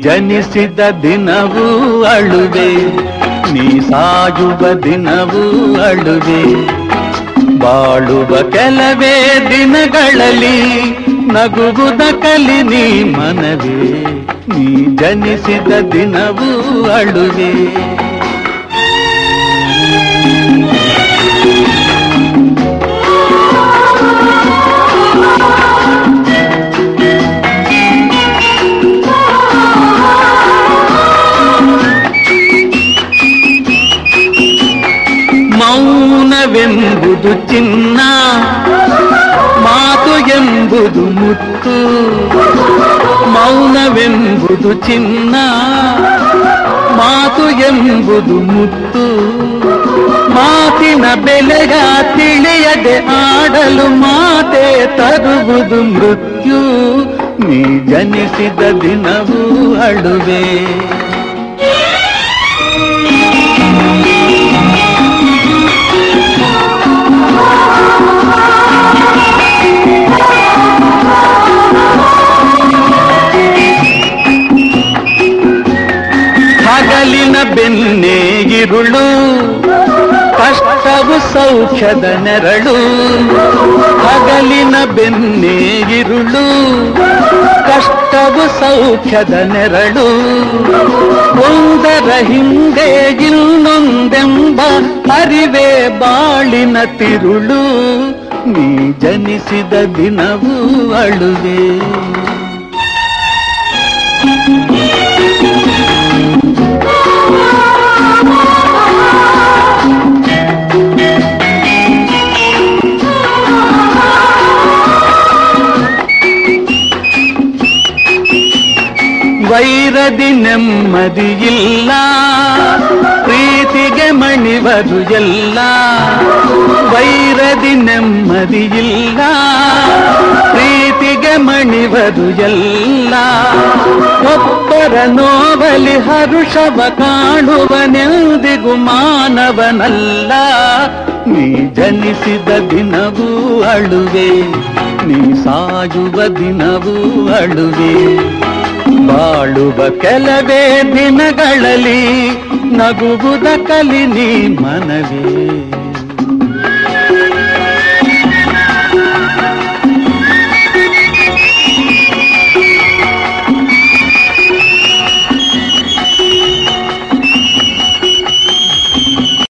ಜನಿಸಿದ ದಿನವೂ ಅಳುವೆ. ನೀ ಸಾಯುವ ದಿನವೂ ಅಳುವೆ. ಬಾಳುವ ಕೆಲವೇ ದಿನಗಳಲ್ಲಿ ನಗುವುದ ಕಲಿ ನೀ ಮನವೇ. ನೀ ಜನಿಸಿದ ದಿನವೂ ಅಳುವೆ. ಮೌನವೆಂಬುದು ಚಿನ್ನ ಮಾತು ಎಂಬುದು ಮುತ್ತು, ಮೌನವೆಂಬುದು ಚಿನ್ನ ಮಾತು ಎಂಬುದು ಮುತ್ತು. ಮಾತಿನ ಬೆಲೆಗ ತಿಳಿಯದೆ ಆಡಲು ಮಾತೆ ತರುವುದು ಮೃತ್ಯು, ನೀ ಜನಿಸಿದ ದಿನವೂ ಅಳುವೆ. ಹಗಲಿನ ಬೆನ್ನೇಗಿರುಳು, ಕಷ್ಟವು ಸೌಖ್ಯದ ನೆರಳು. ಹಗಲಿನ ಬೆನ್ನೇಗಿರುಳು, ಕಷ್ಟವು ಸೌಖ್ಯದ ನೆರಳು. ಒಂದರ ಹಿಂದೆ ಇನ್ನೊಂದೆಂಬ ಅರಿವೇ ಬಾಳಿನ ತಿರುಳು, ನೀ ಜನಿಸಿದ ದಿನವೂ ಅಳುವೆ. ವೈರದಿ ನೆಮ್ಮದಿಯಿಲ್ಲ, ಪ್ರೀತಿಗೆ ಮಣಿವರು ಎಲ್ಲ. ವೈರದಿ ನೆಮ್ಮದಿಯಿಲ್ಲ, ಪ್ರೀತಿಗೆ ಮಣಿವರು ಎಲ್ಲ. ಒಬ್ಬರ ನೋವಲಿ ಹರುಷವ ಕಾಣುವನೆಂದಿಗೂ ಮಾನವನಲ್ಲ. ನೀ ಜನಿಸಿದ ದಿನವೂ ಅಳುವೆ, ನೀ ಸಾಯುವ ದಿನವೂ ಅಳುವೆ. ಬಾಳುವ ಕೆಲವೇ ದಿನಗಳಲ್ಲಿ ನಗುವುದ ಕಲಿನಿ ಮನವೇ.